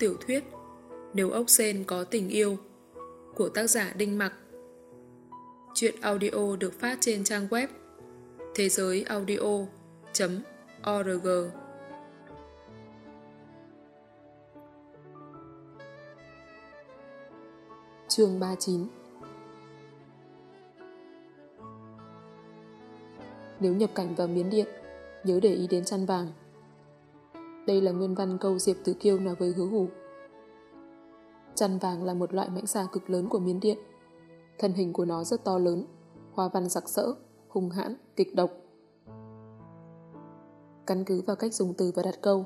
tiểu thuyết Nếu ốc sen có tình yêu của tác giả Đinh Mặc. Chuyện audio được phát trên trang web thế giới audio.org Chương 39 Nếu nhập cảnh vào Miến Điện, nhớ để ý đến chăn vàng. Đây là nguyên văn câu Diệp Tử Kiêu nói với hứa hủ. Chăn vàng là một loại mãnh xà cực lớn của Miến Điện. Thân hình của nó rất to lớn, hoa văn sặc sỡ, hung hãn, kịch độc. Căn cứ vào cách dùng từ và đặt câu,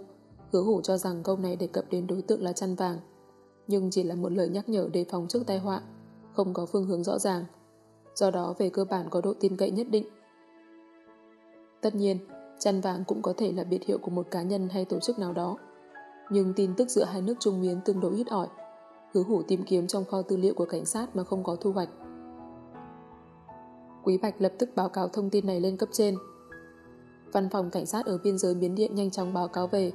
hứa hủ cho rằng câu này đề cập đến đối tượng là chăn vàng, nhưng chỉ là một lời nhắc nhở đề phòng trước tai họa, không có phương hướng rõ ràng. Do đó về cơ bản có độ tin cậy nhất định. Tất nhiên, chăn vàng cũng có thể là biệt hiệu của một cá nhân hay tổ chức nào đó. Nhưng tin tức giữa hai nước Trung Miến tương đối ít ỏi. Hứa hủ tìm kiếm trong kho tư liệu của cảnh sát mà không có thu hoạch. Quý Bạch lập tức báo cáo thông tin này lên cấp trên. Văn phòng cảnh sát ở biên giới Miến Điện nhanh chóng báo cáo về.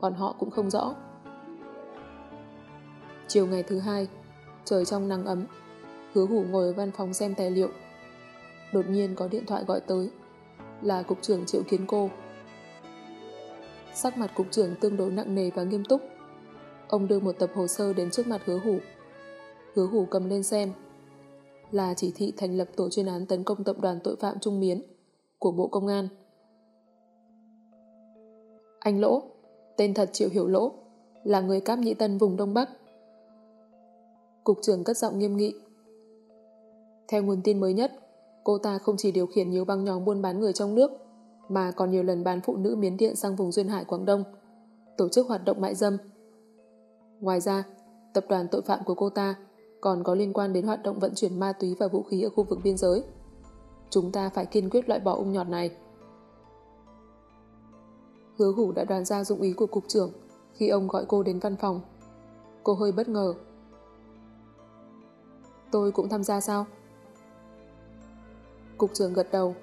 còn họ cũng không rõ. Chiều ngày thứ hai, trời trong nắng ấm, hứa hủ ngồi ở văn phòng xem tài liệu. Đột nhiên có điện thoại gọi tới là Cục trưởng Triệu Kiến Cô. Sắc mặt Cục trưởng tương đối nặng nề và nghiêm túc. Ông đưa một tập hồ sơ đến trước mặt hứa hủ. Hứa hủ cầm lên xem. Là chỉ thị thành lập tổ chuyên án tấn công tập đoàn tội phạm Trung Miến của Bộ Công an. Anh Lỗ, tên thật Triệu Hiểu Lỗ, là người cáp nhị tân vùng Đông Bắc. Cục trưởng cất giọng nghiêm nghị. Theo nguồn tin mới nhất, cô ta không chỉ điều khiển nhiều băng nhóm buôn bán người trong nước, mà còn nhiều lần bán phụ nữ miến điện sang vùng Duyên Hải Quảng Đông, tổ chức hoạt động mại dâm. Ngoài ra, tập đoàn tội phạm của cô ta còn có liên quan đến hoạt động vận chuyển ma túy và vũ khí ở khu vực biên giới. Chúng ta phải kiên quyết loại bỏ ung nhọt này. Hứa hủ đã đoán ra dụng ý của cục trưởng khi ông gọi cô đến văn phòng. Cô hơi bất ngờ. Tôi cũng tham gia sao? Cục trưởng gật đầu.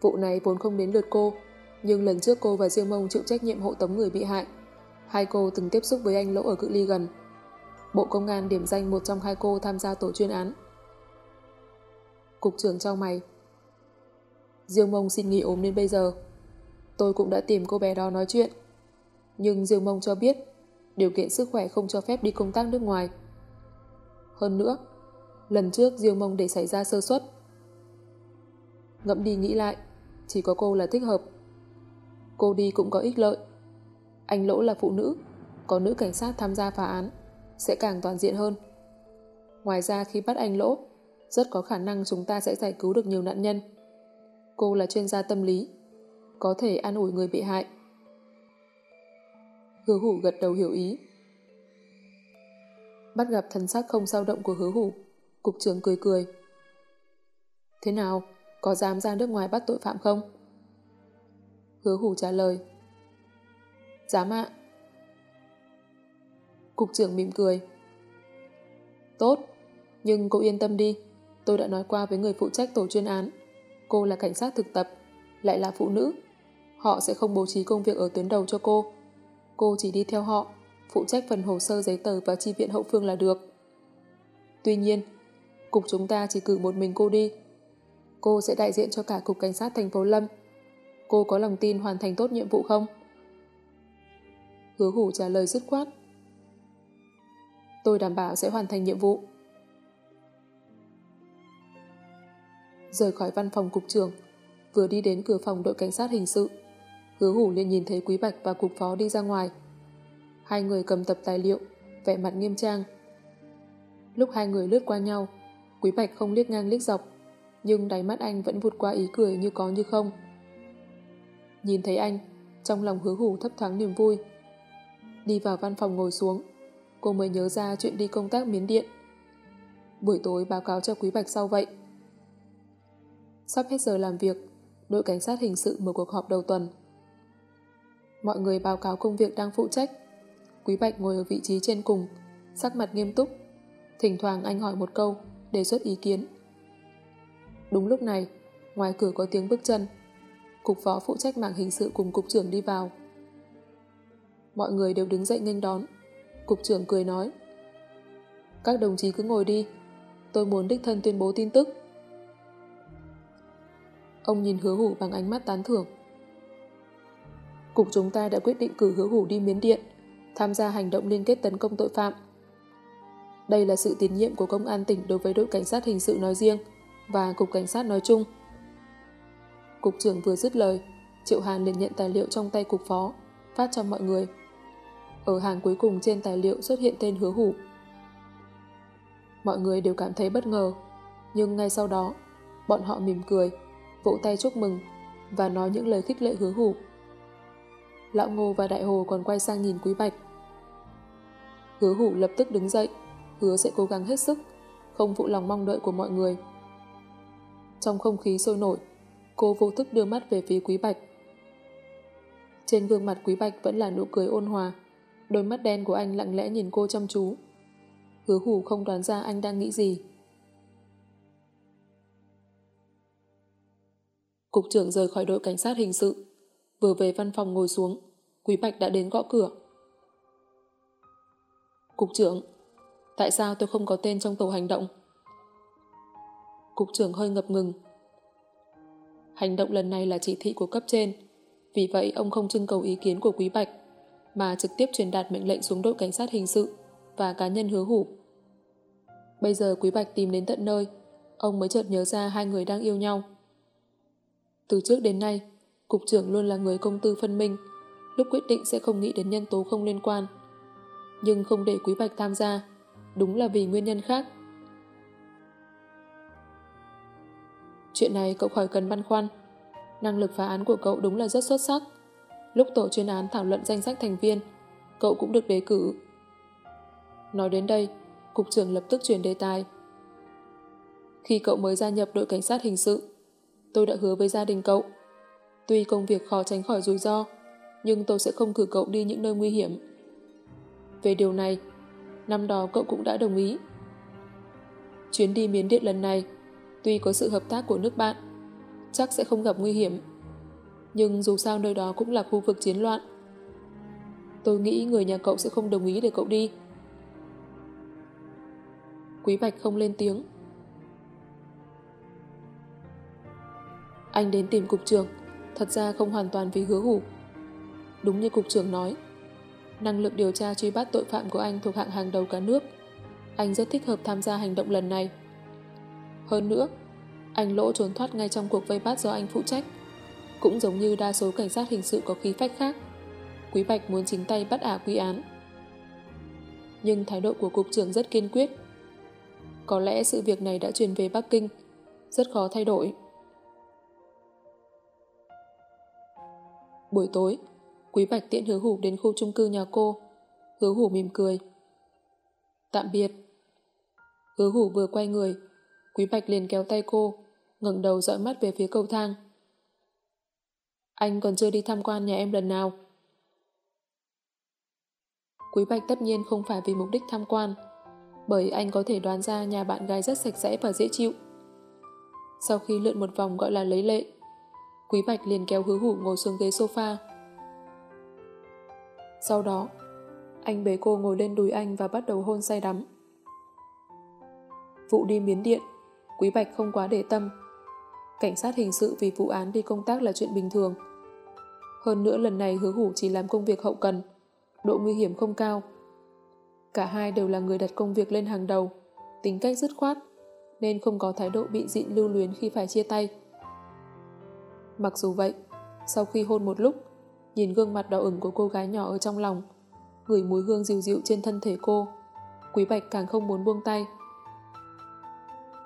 Vụ này vốn không đến lượt cô, nhưng lần trước cô và Diêu Mông chịu trách nhiệm hộ tống người bị hại. Hai cô từng tiếp xúc với anh Lỗ ở cự ly gần. Bộ Công an điểm danh một trong hai cô tham gia tổ chuyên án. Cục trưởng trao mày. Diêu Mông xin nghỉ ốm đến bây giờ. Tôi cũng đã tìm cô bé đó nói chuyện. Nhưng Diêu Mông cho biết điều kiện sức khỏe không cho phép đi công tác nước ngoài. Hơn nữa, lần trước Diêu Mông để xảy ra sơ suất. Ngẫm đi nghĩ lại, chỉ có cô là thích hợp. Cô đi cũng có ích lợi. Anh Lỗ là phụ nữ, có nữ cảnh sát tham gia phá án, sẽ càng toàn diện hơn. Ngoài ra khi bắt anh Lỗ, rất có khả năng chúng ta sẽ giải cứu được nhiều nạn nhân. Cô là chuyên gia tâm lý, có thể an ủi người bị hại. Hứa hủ gật đầu hiểu ý. Bắt gặp thần sắc không dao động của hứa hủ, cục trưởng cười cười. Thế nào, có dám ra nước ngoài bắt tội phạm không? Hứa hủ trả lời. Dám ạ. Cục trưởng mỉm cười. Tốt, nhưng cô yên tâm đi. Tôi đã nói qua với người phụ trách tổ chuyên án. Cô là cảnh sát thực tập, lại là phụ nữ. Họ sẽ không bố trí công việc ở tuyến đầu cho cô. Cô chỉ đi theo họ, phụ trách phần hồ sơ giấy tờ và chi viện hậu phương là được. Tuy nhiên, cục chúng ta chỉ cử một mình cô đi. Cô sẽ đại diện cho cả cục cảnh sát thành phố Lâm. Cô có lòng tin hoàn thành tốt nhiệm vụ không? Hứa hủ trả lời dứt khoát. Tôi đảm bảo sẽ hoàn thành nhiệm vụ. Rời khỏi văn phòng cục trưởng, vừa đi đến cửa phòng đội cảnh sát hình sự. Hứa hủ liền nhìn thấy Quý Bạch và cục phó đi ra ngoài. Hai người cầm tập tài liệu, vẻ mặt nghiêm trang. Lúc hai người lướt qua nhau, Quý Bạch không liếc ngang liếc dọc, nhưng đáy mắt anh vẫn vụt qua ý cười như có như không. Nhìn thấy anh, trong lòng hứa hủ thấp thoáng niềm vui. Đi vào văn phòng ngồi xuống, cô mới nhớ ra chuyện đi công tác miến điện. Buổi tối báo cáo cho Quý Bạch sau vậy. Sắp hết giờ làm việc, đội cảnh sát hình sự mở cuộc họp đầu tuần. Mọi người báo cáo công việc đang phụ trách. Quý Bạch ngồi ở vị trí trên cùng, sắc mặt nghiêm túc. Thỉnh thoảng anh hỏi một câu, đề xuất ý kiến. Đúng lúc này, ngoài cửa có tiếng bước chân. Cục phó phụ trách mạng hình sự cùng cục trưởng đi vào. Mọi người đều đứng dậy nghênh đón. Cục trưởng cười nói. Các đồng chí cứ ngồi đi. Tôi muốn đích thân tuyên bố tin tức. Ông nhìn hứa hủ bằng ánh mắt tán thưởng. Cục chúng ta đã quyết định cử hứa hủ đi miến điện, tham gia hành động liên kết tấn công tội phạm. Đây là sự tín nhiệm của công an tỉnh đối với đội cảnh sát hình sự nói riêng và cục cảnh sát nói chung. Cục trưởng vừa dứt lời, Triệu Hàn liền nhận tài liệu trong tay cục phó, phát cho mọi người. Ở hàng cuối cùng trên tài liệu xuất hiện tên hứa hủ. Mọi người đều cảm thấy bất ngờ, nhưng ngay sau đó, bọn họ mỉm cười, vỗ tay chúc mừng và nói những lời khích lệ hứa hủ. Lão Ngô và Đại Hồ còn quay sang nhìn Quý Bạch. Hứa hủ lập tức đứng dậy, hứa sẽ cố gắng hết sức, không phụ lòng mong đợi của mọi người. Trong không khí sôi nổi, cô vô thức đưa mắt về phía Quý Bạch. Trên gương mặt Quý Bạch vẫn là nụ cười ôn hòa, đôi mắt đen của anh lặng lẽ nhìn cô chăm chú. Hứa hủ không đoán ra anh đang nghĩ gì. Cục trưởng rời khỏi đội cảnh sát hình sự, vừa về văn phòng ngồi xuống, Quý Bạch đã đến gõ cửa. Cục trưởng, tại sao tôi không có tên trong tổ hành động? Cục trưởng hơi ngập ngừng. Hành động lần này là chỉ thị của cấp trên, vì vậy ông không trưng cầu ý kiến của Quý Bạch, mà trực tiếp truyền đạt mệnh lệnh xuống đội cảnh sát hình sự và cá nhân hứa hủ. Bây giờ Quý Bạch tìm đến tận nơi, ông mới chợt nhớ ra hai người đang yêu nhau. Từ trước đến nay, Cục trưởng luôn là người công tư phân minh, lúc quyết định sẽ không nghĩ đến nhân tố không liên quan. Nhưng không để Quý Bạch tham gia, đúng là vì nguyên nhân khác. Chuyện này cậu khỏi cần băn khoăn. Năng lực phá án của cậu đúng là rất xuất sắc. Lúc tổ chuyên án thảo luận danh sách thành viên, cậu cũng được đề cử. Nói đến đây, Cục trưởng lập tức chuyển đề tài. Khi cậu mới gia nhập đội cảnh sát hình sự, tôi đã hứa với gia đình cậu. Tuy công việc khó tránh khỏi rủi ro, nhưng tôi sẽ không cử cậu đi những nơi nguy hiểm. Về điều này, năm đó cậu cũng đã đồng ý. Chuyến đi miến điện lần này, tuy có sự hợp tác của nước bạn, chắc sẽ không gặp nguy hiểm. Nhưng dù sao nơi đó cũng là khu vực chiến loạn. Tôi nghĩ người nhà cậu sẽ không đồng ý để cậu đi. Quý Bạch không lên tiếng. Anh đến tìm cục trưởng, thật ra không hoàn toàn vì hứa hủ. Đúng như cục trưởng nói, năng lực điều tra truy bắt tội phạm của anh thuộc hạng hàng đầu cả nước. Anh rất thích hợp tham gia hành động lần này. Hơn nữa, anh Lỗ trốn thoát ngay trong cuộc vây bắt do anh phụ trách. Cũng giống như đa số cảnh sát hình sự có khí phách khác, Quý Bạch muốn chính tay bắt ả quy án. Nhưng thái độ của cục trưởng rất kiên quyết. Có lẽ sự việc này đã truyền về Bắc Kinh, rất khó thay đổi. Buổi tối, Quý Bạch tiện hứa hủ đến khu chung cư nhà cô. Hứa hủ mỉm cười. Tạm biệt. Hứa hủ vừa quay người, Quý Bạch liền kéo tay cô, ngẩng đầu dõi mắt về phía cầu thang. Anh còn chưa đi tham quan nhà em lần nào. Quý Bạch tất nhiên không phải vì mục đích tham quan, bởi anh có thể đoán ra nhà bạn gái rất sạch sẽ và dễ chịu. Sau khi lượn một vòng gọi là lấy lệ, Quý Bạch liền kéo hứa hủ ngồi xuống ghế sofa. Sau đó, anh bế cô ngồi lên đùi anh và bắt đầu hôn say đắm. Vụ đi miến điện, Quý Bạch không quá để tâm. Cảnh sát hình sự vì vụ án đi công tác là chuyện bình thường. Hơn nữa lần này hứa hủ chỉ làm công việc hậu cần, độ nguy hiểm không cao. Cả hai đều là người đặt công việc lên hàng đầu, tính cách dứt khoát, nên không có thái độ bị dịn lưu luyến khi phải chia tay. Mặc dù vậy, sau khi hôn một lúc, nhìn gương mặt đỏ ửng của cô gái nhỏ ở trong lòng, gửi mùi hương dịu dịu trên thân thể cô, Quý Bạch càng không muốn buông tay.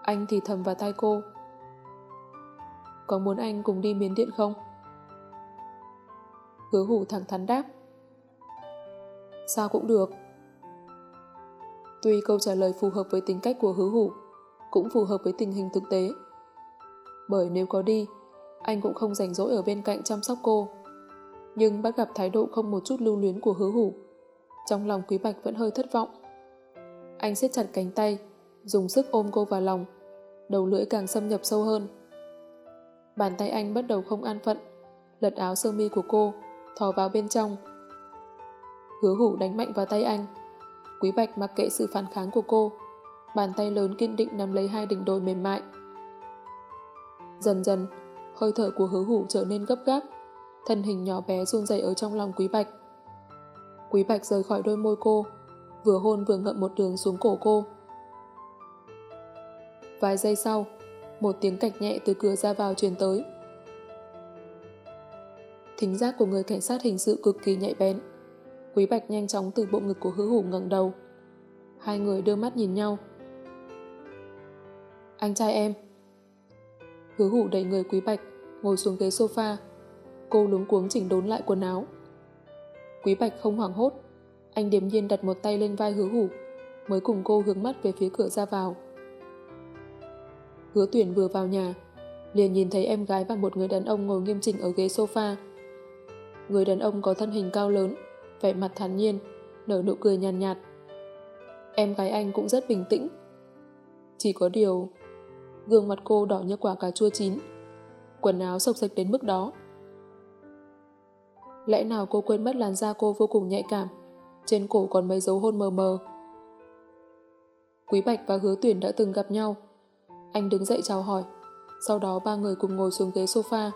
Anh thì thầm vào tay cô. Có muốn anh cùng đi miến điện không? Hứa hủ thẳng thắn đáp. Sao cũng được. Tuy câu trả lời phù hợp với tính cách của hứa hủ, cũng phù hợp với tình hình thực tế. Bởi nếu có đi, anh cũng không rảnh rỗi ở bên cạnh chăm sóc cô. Nhưng bắt gặp thái độ không một chút lưu luyến của hứa hủ. Trong lòng Quý Bạch vẫn hơi thất vọng. Anh siết chặt cánh tay, dùng sức ôm cô vào lòng, đầu lưỡi càng xâm nhập sâu hơn. Bàn tay anh bắt đầu không an phận, lật áo sơ mi của cô, thò vào bên trong. Hứa hủ đánh mạnh vào tay anh. Quý Bạch mặc kệ sự phản kháng của cô. Bàn tay lớn kiên định nắm lấy hai đỉnh đồi mềm mại. Dần dần, hơi thở của hứa hủ trở nên gấp gáp. Thân hình nhỏ bé run rẩy ở trong lòng Quý Bạch. Quý Bạch rời khỏi đôi môi cô, vừa hôn vừa ngậm một đường xuống cổ cô. Vài giây sau, một tiếng cạch nhẹ từ cửa ra vào truyền tới. Thính giác của người cảnh sát hình sự cực kỳ nhạy bén. Quý Bạch nhanh chóng từ bộ ngực của hứa hủ ngẩng đầu. Hai người đưa mắt nhìn nhau. Anh trai em. Hứa hủ đẩy người Quý Bạch, ngồi xuống ghế sofa. Cô lúng cuống chỉnh đốn lại quần áo. Quý Bạch không hoảng hốt. Anh điềm nhiên đặt một tay lên vai hứa hủ, mới cùng cô hướng mắt về phía cửa ra vào. Hứa tuyển vừa vào nhà, liền nhìn thấy em gái và một người đàn ông ngồi nghiêm chỉnh ở ghế sofa. Người đàn ông có thân hình cao lớn, vẻ mặt thản nhiên, nở nụ cười nhàn nhạt, nhạt. Em gái anh cũng rất bình tĩnh. Chỉ có điều, gương mặt cô đỏ như quả cà chua chín, quần áo sộc sạch đến mức đó. Lẽ nào cô quên mất làn da cô vô cùng nhạy cảm, trên cổ còn mấy dấu hôn mờ mờ. Quý Bạch và Hứa Tuyển đã từng gặp nhau. Anh đứng dậy chào hỏi, sau đó ba người cùng ngồi xuống ghế sofa.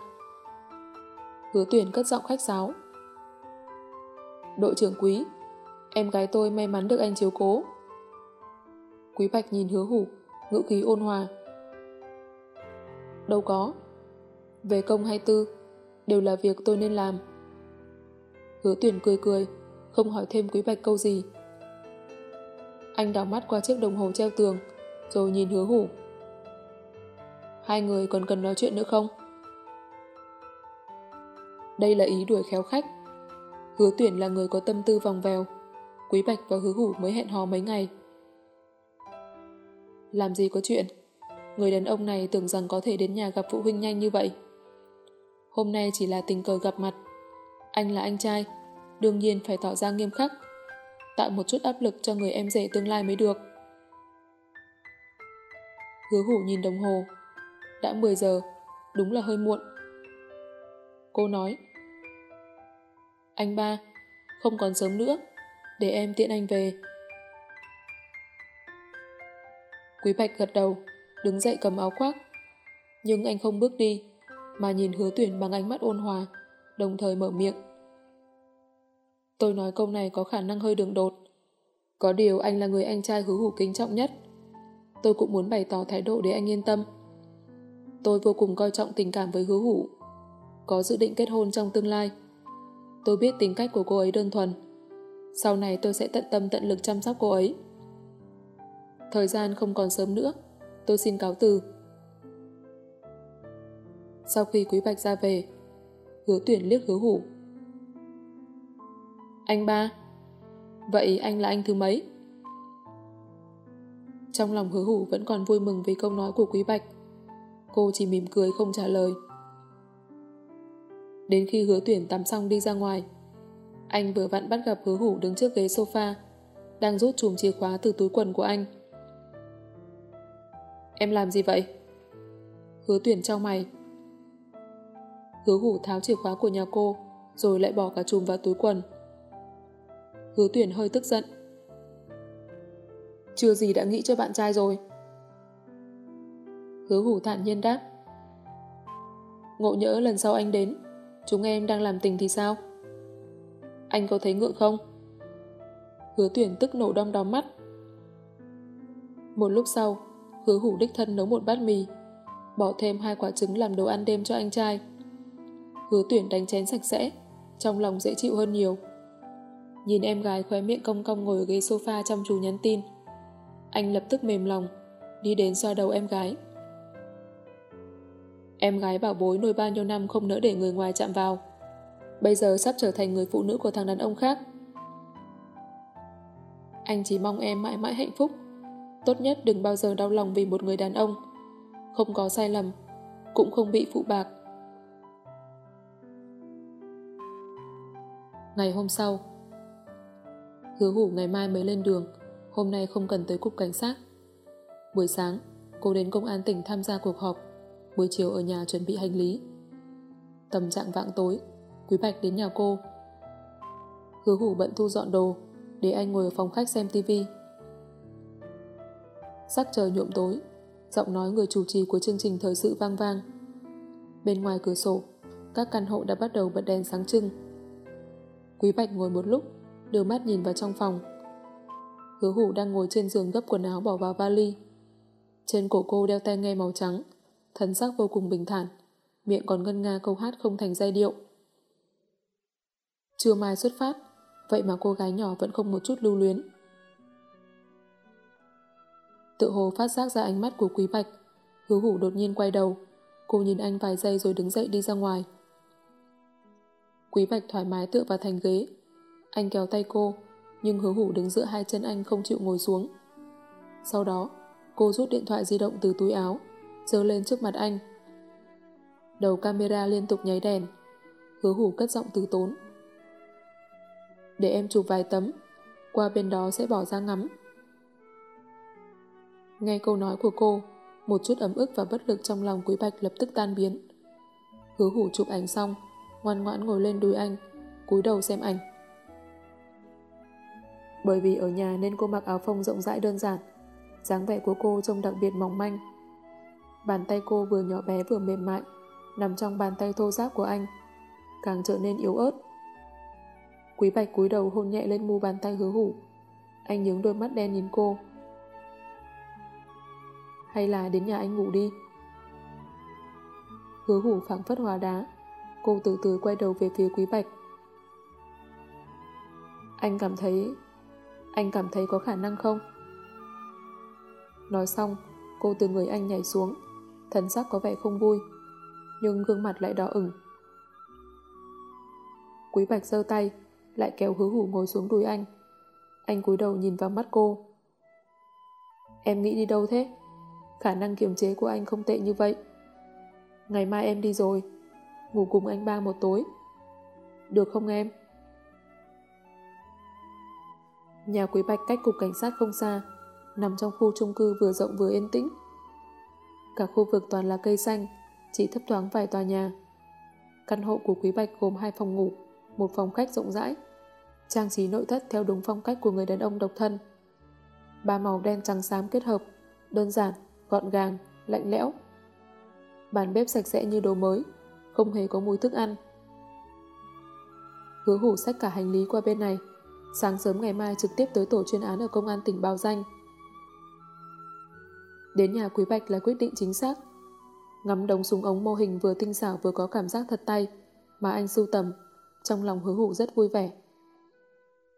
Hứa Tuyển cất giọng khách sáo. Đội trưởng Quý, em gái tôi may mắn được anh chiếu cố. Quý Bạch nhìn hứa hủ, ngữ khí ôn hòa. Đâu có. Về công hay tư, đều là việc tôi nên làm. Hứa tuyển cười cười, không hỏi thêm Quý Bạch câu gì. Anh đảo mắt qua chiếc đồng hồ treo tường, rồi nhìn hứa hủ. Hai người còn cần nói chuyện nữa không? Đây là ý đuổi khéo khách. Hứa tuyển là người có tâm tư vòng vèo. Quý Bạch và hứa hủ mới hẹn hò mấy ngày. Làm gì có chuyện? Người đàn ông này tưởng rằng có thể đến nhà gặp phụ huynh nhanh như vậy. Hôm nay chỉ là tình cờ gặp mặt. Anh là anh trai, đương nhiên phải tỏ ra nghiêm khắc, tạo một chút áp lực cho người em rể tương lai mới được. Hứa hủ nhìn đồng hồ. Đã 10 giờ, đúng là hơi muộn. Cô nói, Anh ba, không còn sớm nữa, để em tiện anh về. Quý Bạch gật đầu, đứng dậy cầm áo khoác. Nhưng anh không bước đi, mà nhìn hứa tuyển bằng ánh mắt ôn hòa, đồng thời mở miệng. Tôi nói câu này có khả năng hơi đường đột. Có điều anh là người anh trai hứa hủ kính trọng nhất. Tôi cũng muốn bày tỏ thái độ để anh yên tâm. Tôi vô cùng coi trọng tình cảm với hứa hủ. Có dự định kết hôn trong tương lai. Tôi biết tính cách của cô ấy đơn thuần. Sau này tôi sẽ tận tâm tận lực chăm sóc cô ấy. Thời gian không còn sớm nữa. Tôi xin cáo từ. Sau khi Quý Bạch ra về, hứa tuyển liếc hứa hủ. Anh ba. Vậy anh là anh thứ mấy? Trong lòng hứa hủ vẫn còn vui mừng vì câu nói của Quý Bạch. Cô chỉ mỉm cười không trả lời. Đến khi hứa tuyển tắm xong đi ra ngoài, anh vừa vặn bắt gặp hứa hủ đứng trước ghế sofa, đang rút chùm chìa khóa từ túi quần của anh. Em làm gì vậy? Hứa tuyển trao mày. Hứa hủ tháo chìa khóa của nhà cô, rồi lại bỏ cả chùm vào túi quần. Hứa tuyển hơi tức giận. Chưa gì đã nghĩ cho bạn trai rồi. Hứa hủ thản nhiên đáp. Ngộ nhỡ lần sau anh đến, chúng em đang làm tình thì sao? Anh có thấy ngượng không? Hứa tuyển tức nổ đom đóm mắt. Một lúc sau, hứa hủ đích thân nấu một bát mì, bỏ thêm hai quả trứng làm đồ ăn đêm cho anh trai. Hứa tuyển đánh chén sạch sẽ, trong lòng dễ chịu hơn nhiều. Nhìn em gái khóe miệng cong cong ngồi ở ghế sofa chăm chú nhắn tin. Anh lập tức mềm lòng, đi đến xoa đầu em gái. Em gái bảo bối nuôi bao nhiêu năm không nỡ để người ngoài chạm vào. Bây giờ sắp trở thành người phụ nữ của thằng đàn ông khác. Anh chỉ mong em mãi mãi hạnh phúc. Tốt nhất đừng bao giờ đau lòng vì một người đàn ông. Không có sai lầm, cũng không bị phụ bạc. Ngày hôm sau, Hứa hủ ngày mai mới lên đường, hôm nay không cần tới cục cảnh sát. Buổi sáng, cô đến công an tỉnh tham gia cuộc họp, buổi chiều ở nhà chuẩn bị hành lý. Tầm trạng vạng tối, Quý Bạch đến nhà cô. Hứa hủ bận thu dọn đồ, để anh ngồi ở phòng khách xem tivi. Sắc trời nhuộm tối, giọng nói người chủ trì của chương trình thời sự vang vang. Bên ngoài cửa sổ, các căn hộ đã bắt đầu bật đèn sáng trưng. Quý Bạch ngồi một lúc, đưa mắt nhìn vào trong phòng. Hứa hủ đang ngồi trên giường gấp quần áo bỏ vào vali. Trên cổ cô đeo tai nghe màu trắng, thân sắc vô cùng bình thản, miệng còn ngân nga câu hát không thành giai điệu. Trưa mai xuất phát, vậy mà cô gái nhỏ vẫn không một chút lưu luyến. Tự hồ phát giác ra ánh mắt của Quý Bạch, hứa hủ đột nhiên quay đầu, cô nhìn anh vài giây rồi đứng dậy đi ra ngoài. Quý Bạch thoải mái tựa vào thành ghế, anh kéo tay cô, nhưng hứa hủ đứng giữa hai chân anh không chịu ngồi xuống. Sau đó, cô rút điện thoại di động từ túi áo, dơ lên trước mặt anh. Đầu camera liên tục nháy đèn, hứa hủ cất giọng từ tốn. Để em chụp vài tấm, qua bên đó sẽ bỏ ra ngắm. Nghe câu nói của cô, một chút ấm ức và bất lực trong lòng Quý Bạch lập tức tan biến. Hứa hủ chụp ảnh xong, ngoan ngoãn ngồi lên đùi anh, cúi đầu xem ảnh. Bởi vì ở nhà nên cô mặc áo phông rộng rãi đơn giản, dáng vẻ của cô trông đặc biệt mỏng manh. Bàn tay cô vừa nhỏ bé vừa mềm mại, nằm trong bàn tay thô ráp của anh, càng trở nên yếu ớt. Quý Bạch cúi đầu hôn nhẹ lên mu bàn tay hứa hủ. Anh nhướng đôi mắt đen nhìn cô. Hay là đến nhà anh ngủ đi. Hứa hủ phẳng phất hòa đá. Cô từ từ quay đầu về phía Quý Bạch. Anh cảm thấy... Anh cảm thấy có khả năng không? Nói xong, cô từ người anh nhảy xuống. Thần sắc có vẻ không vui. Nhưng gương mặt lại đỏ ửng. Quý Bạch giơ tay, lại kéo hứa hủ ngồi xuống đùi anh. Anh cúi đầu nhìn vào mắt cô. Em nghĩ đi đâu thế? Khả năng kiềm chế của anh không tệ như vậy. Ngày mai em đi rồi, ngủ cùng anh ba một tối. Được không em? Nhà Quý Bạch cách cục cảnh sát không xa, nằm trong khu chung cư vừa rộng vừa yên tĩnh. Cả khu vực toàn là cây xanh, chỉ thấp thoáng vài tòa nhà. Căn hộ của Quý Bạch gồm hai phòng ngủ, một phòng khách rộng rãi, trang trí nội thất theo đúng phong cách của người đàn ông độc thân. Ba màu đen trắng xám kết hợp, đơn giản, gọn gàng, lạnh lẽo. Bàn bếp sạch sẽ như đồ mới, không hề có mùi thức ăn. Hứa hủ xách cả hành lý qua bên này, sáng sớm ngày mai trực tiếp tới tổ chuyên án ở công an tỉnh Bao Danh. Đến nhà Quý Bạch là quyết định chính xác. Ngắm đống súng ống mô hình vừa tinh xảo vừa có cảm giác thật tay mà anh sưu tầm, trong lòng hứa hủ rất vui vẻ.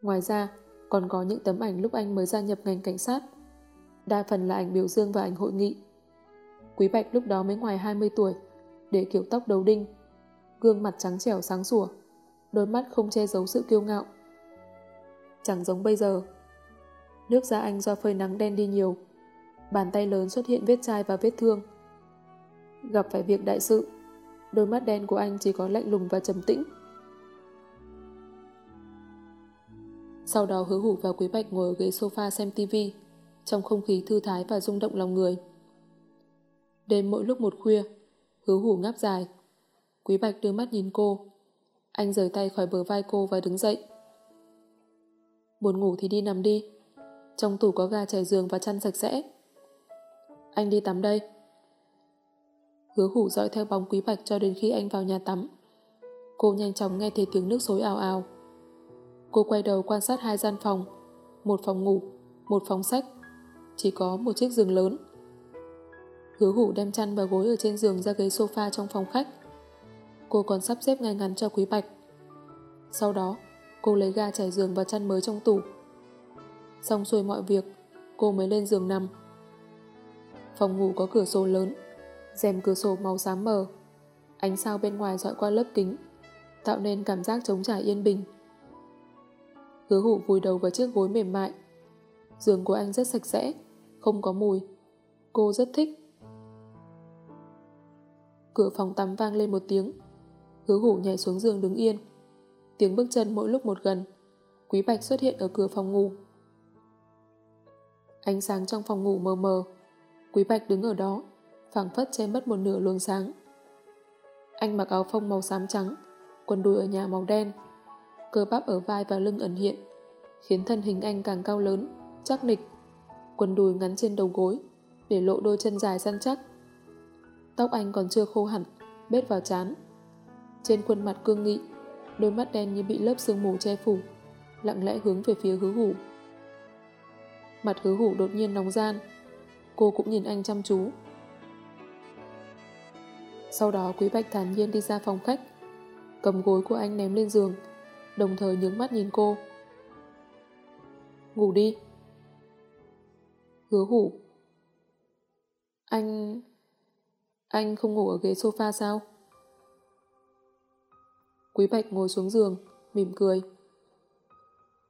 Ngoài ra, còn có những tấm ảnh lúc anh mới gia nhập ngành cảnh sát. Đa phần là ảnh biểu dương và ảnh hội nghị. Quý Bạch lúc đó mới ngoài 20 tuổi, để kiểu tóc đầu đinh, gương mặt trắng trẻo sáng sủa, đôi mắt không che giấu sự kiêu ngạo. Chẳng giống bây giờ. Nước da anh do phơi nắng đen đi nhiều, bàn tay lớn xuất hiện vết chai và vết thương. Gặp phải việc đại sự, đôi mắt đen của anh chỉ có lạnh lùng và trầm tĩnh. Sau đó hứa hủ và Quý Bạch ngồi ở ghế sofa xem tivi trong không khí thư thái và rung động lòng người. Đêm mỗi lúc một khuya, hứa hủ ngáp dài. Quý Bạch đưa mắt nhìn cô. Anh rời tay khỏi bờ vai cô và đứng dậy. Buồn ngủ thì đi nằm đi. Trong tủ có ga trải giường và chăn sạch sẽ. Anh đi tắm đây. Hứa hủ dõi theo bóng Quý Bạch cho đến khi anh vào nhà tắm. Cô nhanh chóng nghe thấy tiếng nước xối ào ào. Cô quay đầu quan sát hai gian phòng, một phòng ngủ, một phòng sách, chỉ có một chiếc giường lớn. Hứa hủ đem chăn và gối ở trên giường ra ghế sofa trong phòng khách. Cô còn sắp xếp ngay ngắn cho Quý Bạch. Sau đó, cô lấy ga trải giường và chăn mới trong tủ. Xong xuôi mọi việc, cô mới lên giường nằm. Phòng ngủ có cửa sổ lớn, rèm cửa sổ màu xám mờ. Ánh sao bên ngoài dọi qua lớp kính, tạo nên cảm giác trống trải yên bình. Hứa hủ vùi đầu vào chiếc gối mềm mại. Giường của anh rất sạch sẽ, không có mùi. Cô rất thích. Cửa phòng tắm vang lên một tiếng. Hứa hủ nhảy xuống giường đứng yên. Tiếng bước chân mỗi lúc một gần. Quý Bạch xuất hiện ở cửa phòng ngủ. Ánh sáng trong phòng ngủ mờ mờ. Quý Bạch đứng ở đó, phảng phất che mất một nửa luồng sáng. Anh mặc áo phông màu xám trắng, quần đùi ở nhà màu đen. Cơ bắp ở vai và lưng ẩn hiện, khiến thân hình anh càng cao lớn, chắc nịch. Quần đùi ngắn trên đầu gối, để lộ đôi chân dài săn chắc. Tóc anh còn chưa khô hẳn, bết vào chán. Trên khuôn mặt cương nghị, đôi mắt đen như bị lớp sương mù che phủ, lặng lẽ hướng về phía hứa hủ. Mặt hứa hủ đột nhiên nóng gian, cô cũng nhìn anh chăm chú. Sau đó Quý Bạch thản nhiên đi ra phòng khách, cầm gối của anh ném lên giường, đồng thời nhướng mắt nhìn cô. Ngủ đi. Hứa hủ. Anh... Anh không ngủ ở ghế sofa sao? Quý Bạch ngồi xuống giường, mỉm cười.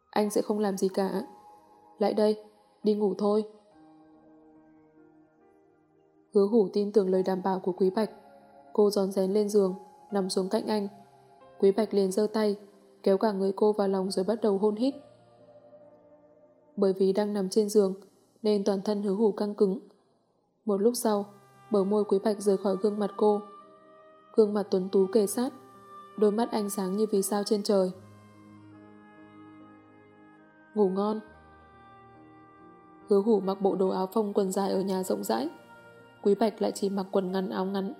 Anh sẽ không làm gì cả. Lại đây, đi ngủ thôi. Hứa hủ tin tưởng lời đảm bảo của Quý Bạch. Cô giòn rén lên giường, nằm xuống cạnh anh. Quý Bạch liền giơ tay, kéo cả người cô vào lòng rồi bắt đầu hôn hít. Bởi vì đang nằm trên giường, nên toàn thân hứa hủ căng cứng. Một lúc sau, bờ môi Quý Bạch rời khỏi gương mặt cô. Gương mặt tuấn tú kề sát, đôi mắt ánh sáng như vì sao trên trời. Ngủ ngon. Hứa hủ mặc bộ đồ áo phông quần dài ở nhà rộng rãi. Quý Bạch lại chỉ mặc quần ngắn áo ngắn.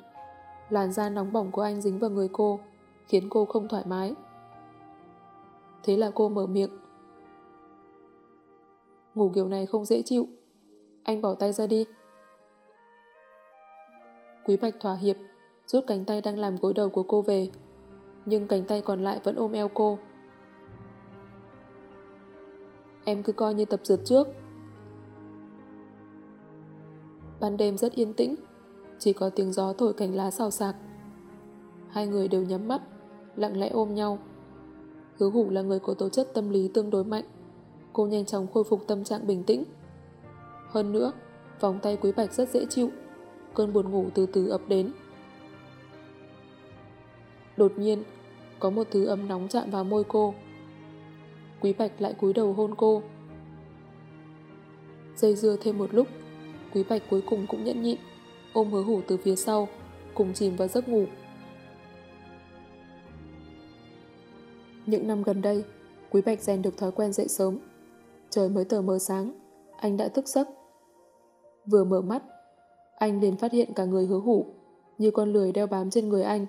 Làn da nóng bỏng của anh dính vào người cô, khiến cô không thoải mái. Thế là cô mở miệng. Ngủ kiểu này không dễ chịu. Anh bỏ tay ra đi. Quý Bạch thỏa hiệp, rút cánh tay đang làm gối đầu của cô về. Nhưng cánh tay còn lại vẫn ôm eo cô. Em cứ coi như tập dượt trước. Ban đêm rất yên tĩnh, chỉ có tiếng gió thổi cành lá xào xạc. Hai người đều nhắm mắt, lặng lẽ ôm nhau. Hứa hủ là người có tố chất tâm lý tương đối mạnh. Cô nhanh chóng khôi phục tâm trạng bình tĩnh. Hơn nữa, vòng tay quý bạch rất dễ chịu. Cơn buồn ngủ từ từ ập đến. Đột nhiên, có một thứ ấm nóng chạm vào môi cô. Quý Bạch lại cúi đầu hôn cô. Dây dưa thêm một lúc, Quý Bạch cuối cùng cũng nhẫn nhịn, ôm hứa hủ từ phía sau, cùng chìm vào giấc ngủ. Những năm gần đây, Quý Bạch rèn được thói quen dậy sớm. Trời mới tờ mờ sáng, anh đã thức giấc. Vừa mở mắt, anh liền phát hiện cả người hứa hủ, như con lười đeo bám trên người anh.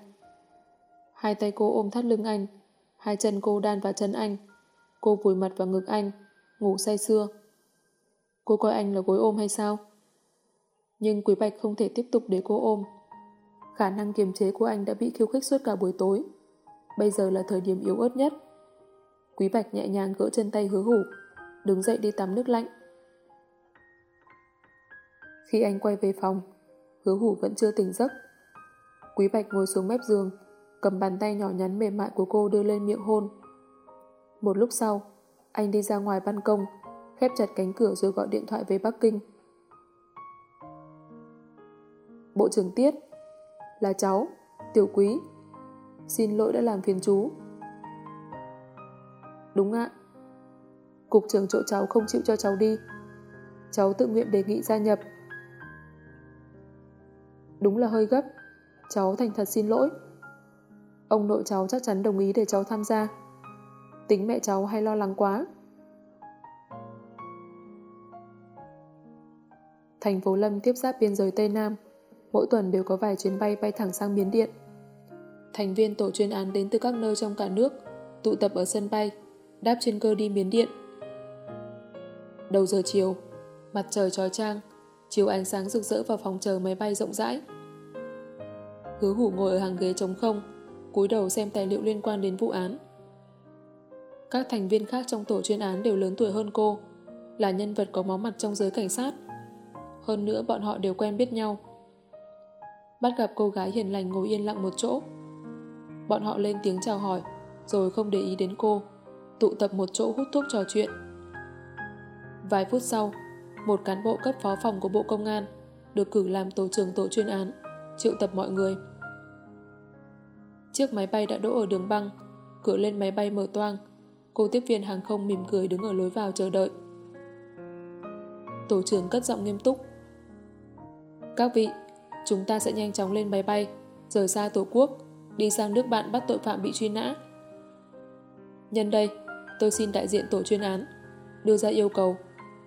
Hai tay cô ôm thắt lưng anh, hai chân cô đan vào chân anh. Cô vùi mặt vào ngực anh, ngủ say sưa. Cô coi anh là gối ôm hay sao? Nhưng Quý Bạch không thể tiếp tục để cô ôm. Khả năng kiềm chế của anh đã bị khiêu khích suốt cả buổi tối. Bây giờ là thời điểm yếu ớt nhất. Quý Bạch nhẹ nhàng gỡ chân tay hứa hủ, đứng dậy đi tắm nước lạnh. Khi anh quay về phòng, hứa hủ vẫn chưa tỉnh giấc. Quý Bạch ngồi xuống mép giường, cầm bàn tay nhỏ nhắn mềm mại của cô đưa lên miệng hôn. Một lúc sau, anh đi ra ngoài ban công, khép chặt cánh cửa rồi gọi điện thoại về Bắc Kinh. Bộ trưởng Tiết Là cháu, Tiểu Quý Xin lỗi đã làm phiền chú Đúng ạ Cục trưởng chỗ cháu không chịu cho cháu đi Cháu tự nguyện đề nghị gia nhập Đúng là hơi gấp. Cháu thành thật xin lỗi. Ông nội cháu chắc chắn đồng ý để cháu tham gia. Tính mẹ cháu hay lo lắng quá. Thành phố Lâm tiếp giáp biên giới Tây Nam. Mỗi tuần đều có vài chuyến bay bay thẳng sang Miến Điện. Thành viên tổ chuyên án đến từ các nơi trong cả nước, tụ tập ở sân bay, đáp trên cơ đi Miến Điện. Đầu giờ chiều, mặt trời trói trang, chiếu ánh sáng rực rỡ vào phòng chờ máy bay rộng rãi. Hứa hủ ngồi ở hàng ghế trống không, cúi đầu xem tài liệu liên quan đến vụ án. Các thành viên khác trong tổ chuyên án đều lớn tuổi hơn cô, là nhân vật có máu mặt trong giới cảnh sát. Hơn nữa bọn họ đều quen biết nhau bắt gặp cô gái hiền lành ngồi yên lặng một chỗ. Bọn họ lên tiếng chào hỏi, rồi không để ý đến cô, tụ tập một chỗ hút thuốc trò chuyện. Vài phút sau, một cán bộ cấp phó phòng của Bộ Công an được cử làm tổ trưởng tổ chuyên án, triệu tập mọi người. Chiếc máy bay đã đỗ ở đường băng, cửa lên máy bay mở toang, cô tiếp viên hàng không mỉm cười đứng ở lối vào chờ đợi. Tổ trưởng cất giọng nghiêm túc. Các vị, chúng ta sẽ nhanh chóng lên máy bay, rời xa Tổ quốc, đi sang nước bạn bắt tội phạm bị truy nã. Nhân đây, tôi xin đại diện tổ chuyên án, đưa ra yêu cầu,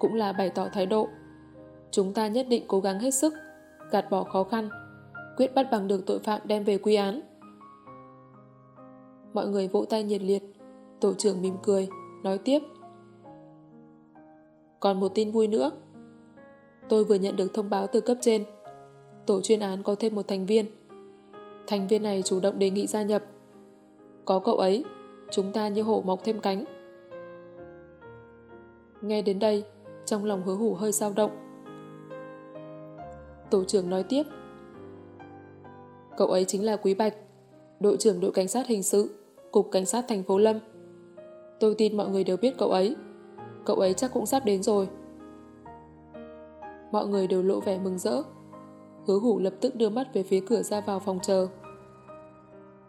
cũng là bày tỏ thái độ. Chúng ta nhất định cố gắng hết sức, gạt bỏ khó khăn, quyết bắt bằng được tội phạm đem về quy án. Mọi người vỗ tay nhiệt liệt, tổ trưởng mỉm cười, nói tiếp. Còn một tin vui nữa. Tôi vừa nhận được thông báo từ cấp trên. Tổ chuyên án có thêm một thành viên. Thành viên này chủ động đề nghị gia nhập. Có cậu ấy, chúng ta như hổ mọc thêm cánh. Nghe đến đây, trong lòng hứa hủ hơi dao động. Tổ trưởng nói tiếp. Cậu ấy chính là Quý Bạch, đội trưởng đội cảnh sát hình sự, cục cảnh sát thành phố Lâm. Tôi tin mọi người đều biết cậu ấy. Cậu ấy chắc cũng sắp đến rồi. Mọi người đều lộ vẻ mừng rỡ. Hứa hủ lập tức đưa mắt về phía cửa ra vào phòng chờ.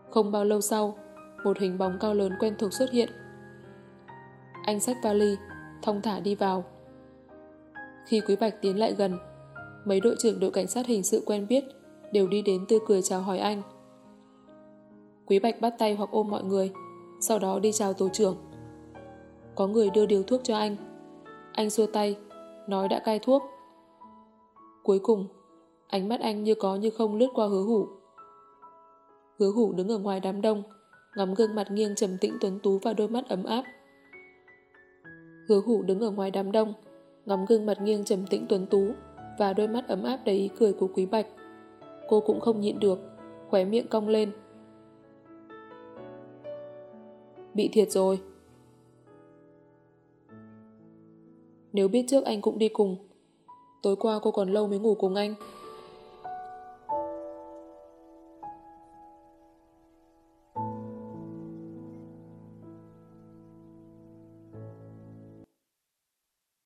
Không bao lâu sau, một hình bóng cao lớn quen thuộc xuất hiện. Anh xách vali, thông thả đi vào. Khi Quý Bạch tiến lại gần, mấy đội trưởng đội cảnh sát hình sự quen biết đều đi đến tươi cười chào hỏi anh. Quý Bạch bắt tay hoặc ôm mọi người, sau đó đi chào tổ trưởng. Có người đưa điều thuốc cho anh. Anh xua tay, nói đã cai thuốc. Cuối cùng, ánh mắt anh như có như không lướt qua hứa hủ. Hứa hủ đứng ở ngoài đám đông, ngắm gương mặt nghiêng trầm tĩnh tuấn tú và đôi mắt ấm áp. Hứa hủ đứng ở ngoài đám đông, ngắm gương mặt nghiêng trầm tĩnh tuấn tú và đôi mắt ấm áp đầy ý cười của Quý Bạch. Cô cũng không nhịn được, khóe miệng cong lên. Bị thiệt rồi. Nếu biết trước anh cũng đi cùng, tối qua cô còn lâu mới ngủ cùng anh.